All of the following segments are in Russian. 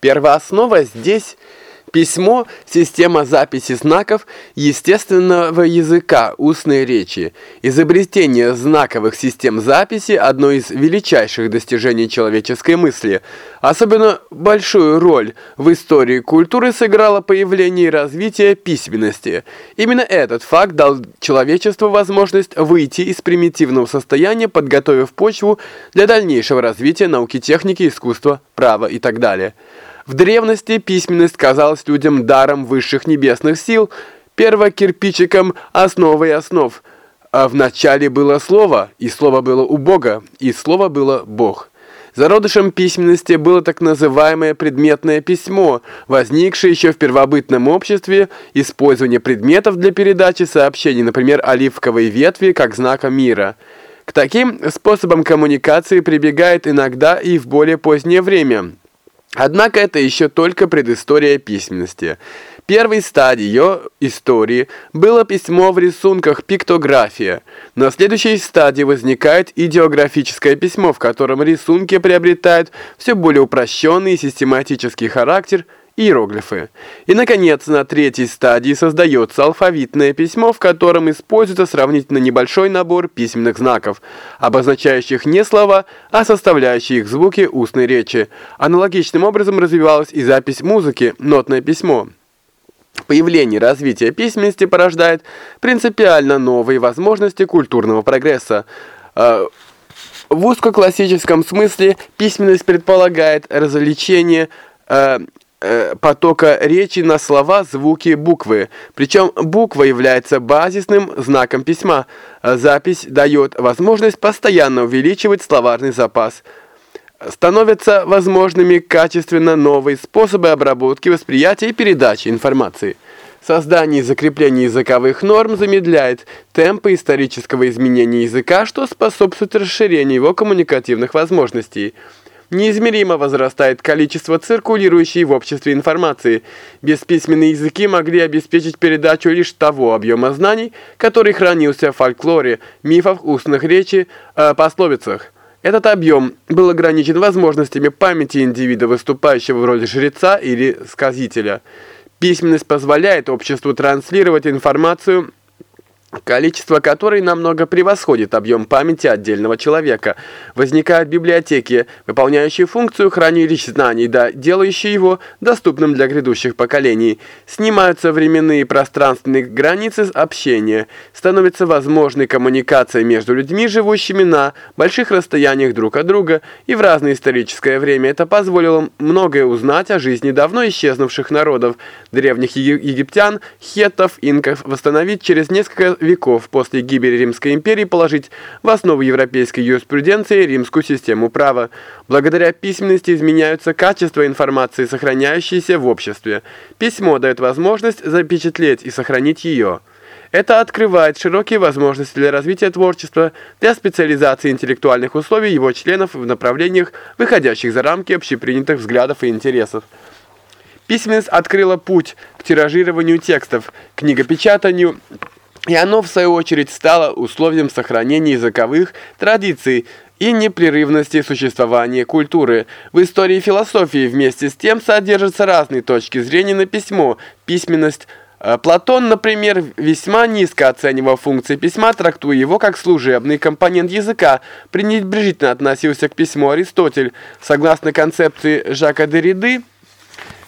Первооснова здесь – Письмо – система записи знаков естественного языка устной речи. Изобретение знаковых систем записи – одно из величайших достижений человеческой мысли. Особенно большую роль в истории культуры сыграло появление и развитие письменности. Именно этот факт дал человечеству возможность выйти из примитивного состояния, подготовив почву для дальнейшего развития науки, техники, искусства, права и так далее. В древности письменность казалась людям даром высших небесных сил, первокирпичиком основы основ. А вначале было слово, и слово было у Бога, и слово было Бог. Зародышем письменности было так называемое предметное письмо, возникшее еще в первобытном обществе, использование предметов для передачи сообщений, например, оливковой ветви как знака мира. К таким способам коммуникации прибегает иногда и в более позднее время – Однако это еще только предыстория письменности. Первой стадией ее истории было письмо в рисунках пиктография. На следующей стадии возникает идеографическое письмо, в котором рисунки приобретают все более упрощенный и систематический характер – иероглифы. И, наконец, на третьей стадии создается алфавитное письмо, в котором используется сравнительно небольшой набор письменных знаков, обозначающих не слова, а составляющие их звуки устной речи. Аналогичным образом развивалась и запись музыки, нотное письмо. Появление и развитие письменности порождает принципиально новые возможности культурного прогресса. А, в узкоклассическом смысле письменность предполагает развлечение Э, потока речи на слова, звуки, буквы. Причем буква является базисным знаком письма. Запись дает возможность постоянно увеличивать словарный запас. Становятся возможными качественно новые способы обработки, восприятия и передачи информации. Создание и закрепление языковых норм замедляет темпы исторического изменения языка, что способствует расширению его коммуникативных возможностей. Неизмеримо возрастает количество циркулирующей в обществе информации. Бесписьменные языки могли обеспечить передачу лишь того объема знаний, который хранился в фольклоре, мифах, устных речи, э, пословицах. Этот объем был ограничен возможностями памяти индивида, выступающего в роли жреца или сказителя. Письменность позволяет обществу транслировать информацию количество которой намного превосходит объем памяти отдельного человека. Возникают библиотеки, выполняющие функцию хранилищ знаний, да делающие его доступным для грядущих поколений. Снимаются временные и пространственные границы общения. Становится возможной коммуникация между людьми, живущими на больших расстояниях друг от друга, и в разное историческое время это позволило многое узнать о жизни давно исчезнувших народов, древних египтян, хеттов, инков, восстановить через несколько веков после гибели Римской империи положить в основу европейской юриспруденции римскую систему права. Благодаря письменности изменяются качества информации, сохраняющиеся в обществе. Письмо дает возможность запечатлеть и сохранить ее. Это открывает широкие возможности для развития творчества, для специализации интеллектуальных условий его членов в направлениях, выходящих за рамки общепринятых взглядов и интересов. Письменность открыла путь к тиражированию текстов, книгопечатанию, и оно, в свою очередь, стало условием сохранения языковых традиций и непрерывности существования культуры. В истории философии вместе с тем содержатся разные точки зрения на письмо, письменность, э, Платон, например, весьма низко оценивал функции письма, трактуя его как служебный компонент языка. Пренебрежительно относился к письму Аристотель. Согласно концепции Жака Дерриды,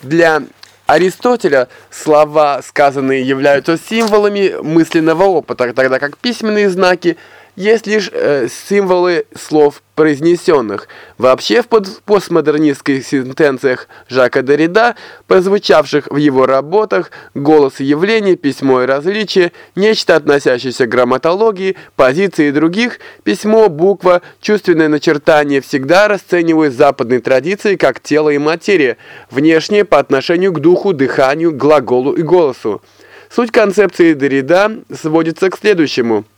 для Аристотеля слова, сказанные, являются символами мысленного опыта, тогда как письменные знаки есть лишь э, символы слов произнесенных. Вообще в постмодернистских сентенциях Жака Derrida, прозвучавших в его работах, голос и явление, письмо и различие, нечто относящееся к грамматологии, позиции и других, письмо, буква, чувственное начертание всегда расценивают западной традицией как тело и материя, внешнее по отношению к духу, дыханию, глаголу и голосу. Суть концепции Derrida сводится к следующему –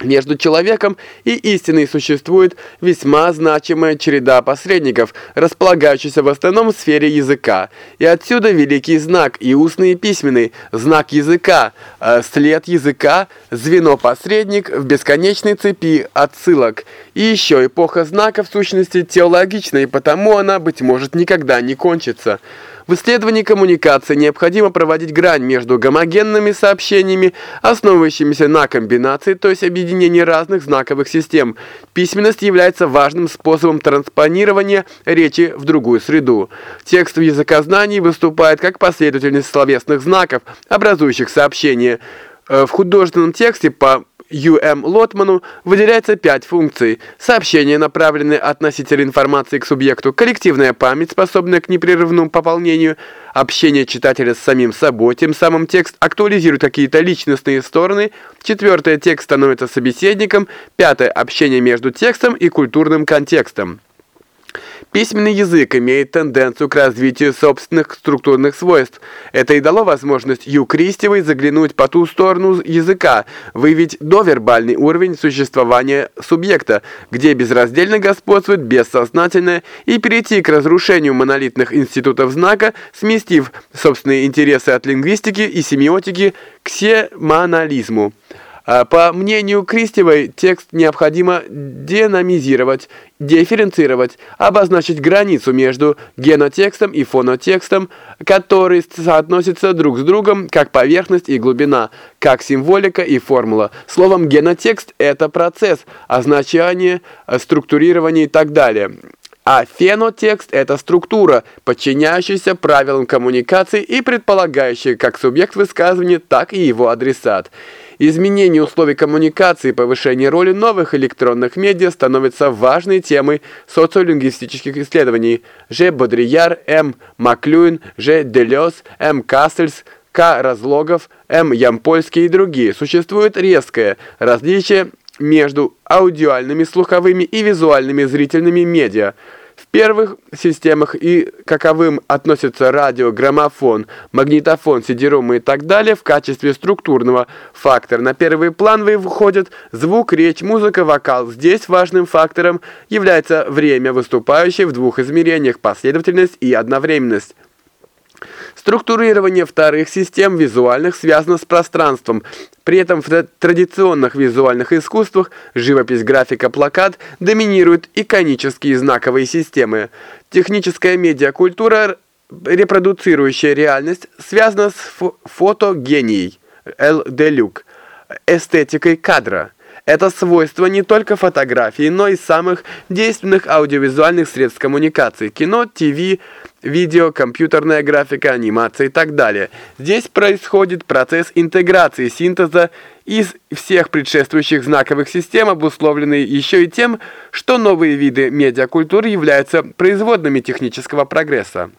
Между человеком и истиной существует весьма значимая череда посредников, располагающихся в основном в сфере языка. И отсюда великий знак и устный и письменный, знак языка, э, след языка, звено-посредник в бесконечной цепи отсылок. И еще эпоха знака в сущности теологична, и потому она, быть может, никогда не кончится. В исследовании коммуникации необходимо проводить грань между гомогенными сообщениями, основывающимися на комбинации, то есть объединении разных знаковых систем. Письменность является важным способом транспонирования речи в другую среду. Текст в языкознании выступает как последовательность словесных знаков, образующих сообщения. Э, в художественном тексте по Ю.М. Лотману выделяется пять функций. Сообщение, направленное от носителя информации к субъекту, коллективная память, способная к непрерывному пополнению, общение читателя с самим собой, тем самым текст актуализирует какие-то личностные стороны, четвертое, текст становится собеседником, пятое, общение между текстом и культурным контекстом. Письменный язык имеет тенденцию к развитию собственных структурных свойств. Это и дало возможность Ю Кристевой заглянуть по ту сторону языка, выявить довербальный уровень существования субъекта, где безраздельно господствует бессознательное, и перейти к разрушению монолитных институтов знака, сместив собственные интересы от лингвистики и семиотики к семанализму. А, по мнению Кристевой, текст необходимо динамизировать, дифференцировать, обозначить границу между генотекстом и фонотекстом, которые соотносятся друг с другом как поверхность и глубина, как символика и формула. Словом, генотекст – это процесс, означание, структурирование и так далее. А фенотекст – это структура, подчиняющаяся правилам коммуникации и предполагающая как субъект высказывания, так и его адресат. Изменение условий коммуникации и повышение роли новых электронных медиа становится важной темой социолингвистических исследований. Ж. Бодрияр, М. Маклюин, Ж. Делес, М. Кассельс, К. Разлогов, М. Ямпольский и другие. Существует резкое различие между аудиальными, слуховыми и визуальными зрительными медиа. В первых системах и каковым относятся радио, граммофон, магнитофон, сидером и так далее в качестве структурного фактора. На первый план выходят звук, речь, музыка, вокал. Здесь важным фактором является время, выступающее в двух измерениях, последовательность и одновременность. Структурирование вторых систем визуальных связано с пространством. При этом в традиционных визуальных искусствах живопись, графика, плакат доминируют иконические знаковые системы. Техническая медиакультура, репродуцирующая реальность, связана с фотогенией, Л. Делюк, эстетикой кадра. Это свойство не только фотографии, но и самых действенных аудиовизуальных средств коммуникации – кино, ТВ, видео, компьютерная графика, анимация и так далее. Здесь происходит процесс интеграции, синтеза из всех предшествующих знаковых систем, обусловленный еще и тем, что новые виды медиакультуры являются производными технического прогресса.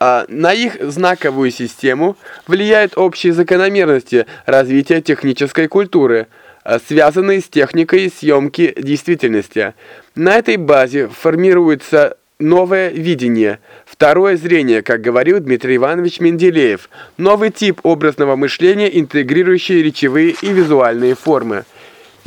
А на их знаковую систему влияют общие закономерности развития технической культуры – Э, связанные с техникой съемки действительности. На этой базе формируется новое видение, второе зрение, как говорил Дмитрий Иванович Менделеев, новый тип образного мышления, интегрирующий речевые и визуальные формы.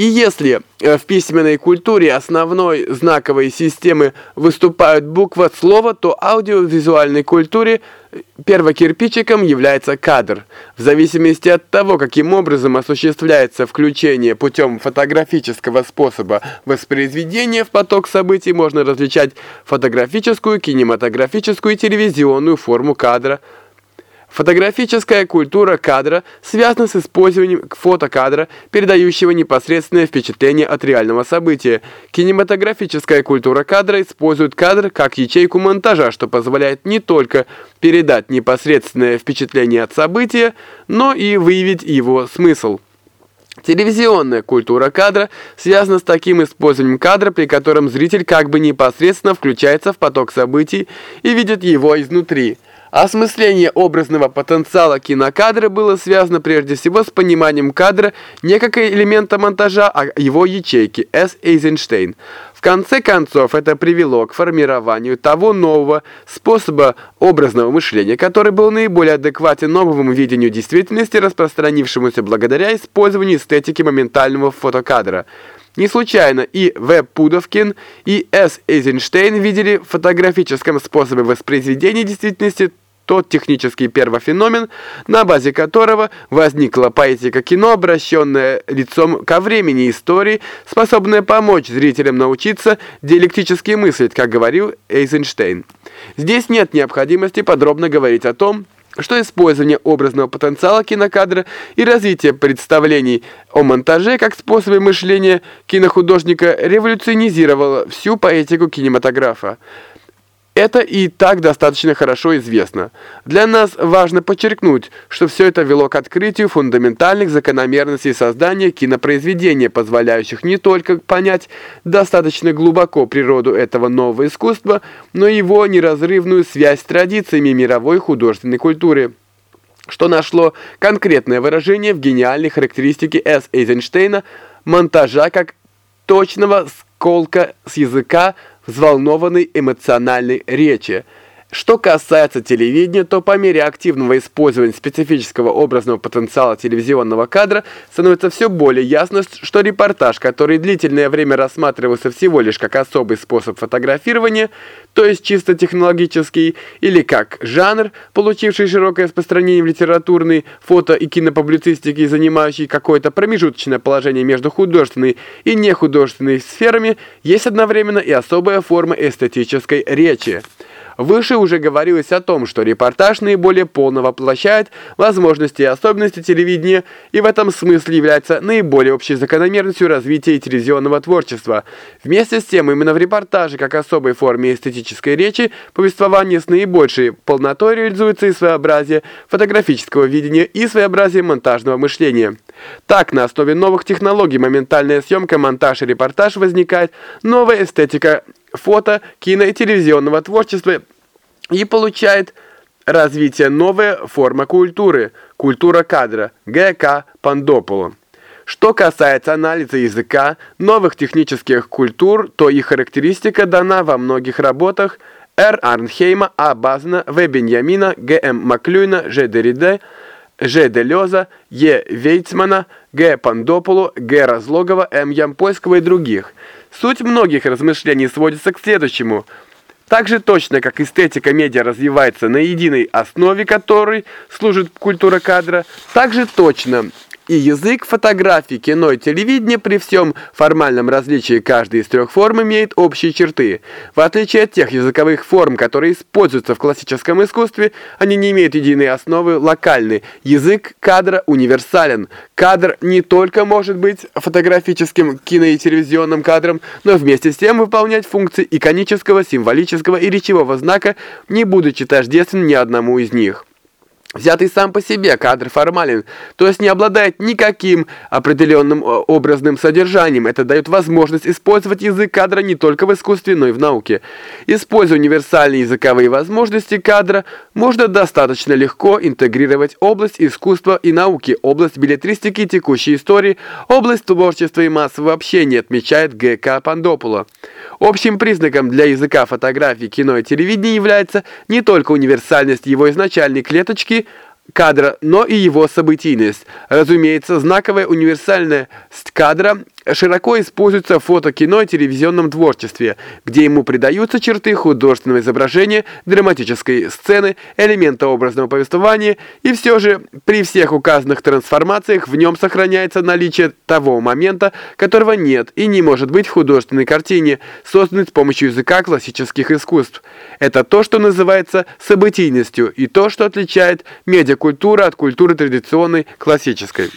И если э, в письменной культуре основной знаковой системы выступают буква слова, то аудиовизуальной культуре э, первокирпичиком является кадр. В зависимости от того, каким образом осуществляется включение путем фотографического способа воспроизведения в поток событий, можно различать фотографическую, кинематографическую и телевизионную форму кадра – Фотографическая культура кадра связана с использованием фотокадра, передающего непосредственное впечатление от реального события. Кинематографическая культура кадра использует кадр как ячейку монтажа, что позволяет не только передать непосредственное впечатление от события, но и выявить его смысл. Телевизионная культура кадра связана с таким использованием кадра, при котором зритель как бы непосредственно включается в поток событий и видит его изнутри. Осмысление образного потенциала кинокадра было связано прежде всего с пониманием кадра не как элемента монтажа, а его ячейки С. Эйзенштейн. В конце концов, это привело к формированию того нового способа образного мышления, который был наиболее адекватен новому видению действительности, распространившемуся благодаря использованию эстетики моментального фотокадра. Не случайно и В. Пудовкин, и С. Эйзенштейн видели в фотографическом способе воспроизведения действительности тот технический первофеномен, на базе которого возникла поэтика кино, обращенная лицом ко времени истории, способная помочь зрителям научиться диалектически мыслить, как говорил Эйзенштейн. Здесь нет необходимости подробно говорить о том, что использование образного потенциала кинокадра и развитие представлений о монтаже как способе мышления кинохудожника революционизировало всю поэтику кинематографа. Это и так достаточно хорошо известно. Для нас важно подчеркнуть, что все это вело к открытию фундаментальных закономерностей создания кинопроизведения, позволяющих не только понять достаточно глубоко природу этого нового искусства, но и его неразрывную связь с традициями мировой художественной культуры что нашло конкретное выражение в гениальной характеристике С. Эйзенштейна монтажа как точного сколка с языка взволнованной эмоциональной речи. Что касается телевидения, то по мере активного использования специфического образного потенциала телевизионного кадра становится все более ясно, что репортаж, который длительное время рассматривался всего лишь как особый способ фотографирования, то есть чисто технологический, или как жанр, получивший широкое распространение в литературной, фото- и кинопублицистике занимающий какое-то промежуточное положение между художественной и нехудожественной сферами, есть одновременно и особая форма эстетической речи. Выше уже говорилось о том, что репортаж наиболее полно воплощает возможности и особенности телевидения и в этом смысле является наиболее общей закономерностью развития телевизионного творчества. Вместе с тем, именно в репортаже, как особой форме эстетической речи, повествование с наибольшей полнотой реализуется и своеобразие фотографического видения, и своеобразие монтажного мышления. Так, на основе новых технологий моментальная съемка, монтаж и репортаж возникает новая эстетика фото, кино и телевизионного творчества и получает развитие новая форма культуры, культура кадра, ГК Пандополо. Что касается анализа языка, новых технических культур, то их характеристика дана во многих работах Р. Арнхейма, А. Базна, В. Беньямина, Г. М. Маклюйна, Ж. Дериде, Ж. Делеза, Е. Вейцмана, Г. Пандополу, Г. Разлогова, М. Ямпольского и других. Суть многих размышлений сводится к следующему. Так же точно, как эстетика медиа развивается на единой основе которой служит культура кадра, так же точно и язык фотографии, кино и телевидения при всем формальном различии каждой из трех форм имеет общие черты. В отличие от тех языковых форм, которые используются в классическом искусстве, они не имеют единой основы локальной. Язык кадра универсален. Кадр не только может быть фотографическим кино- и телевизионным кадром, но вместе с тем выполнять функции иконического, символического и речевого знака, не будучи тождествен ни одному из них. Взятый сам по себе кадр формален, то есть не обладает никаким определенным э, образным содержанием. Это дает возможность использовать язык кадра не только в искусстве, но и в науке. Используя универсальные языковые возможности кадра, можно достаточно легко интегрировать область искусства и науки, область билетристики текущей истории, область творчества и массового общения, отмечает Г.К. Пандопула. Общим признаком для языка фотографии, кино и телевидения является не только универсальность его изначальной клеточки кадра, но и его событийность. Разумеется, знаковая универсальность кадра широко используется в фото, кино и телевизионном творчестве, где ему придаются черты художественного изображения, драматической сцены, элемента образного повествования, и все же при всех указанных трансформациях в нем сохраняется наличие того момента, которого нет и не может быть в художественной картине, созданной с помощью языка классических искусств. Это то, что называется событийностью, и то, что отличает медиакультуру от культуры традиционной классической.